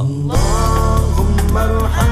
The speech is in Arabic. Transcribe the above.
اللهم ارحمنا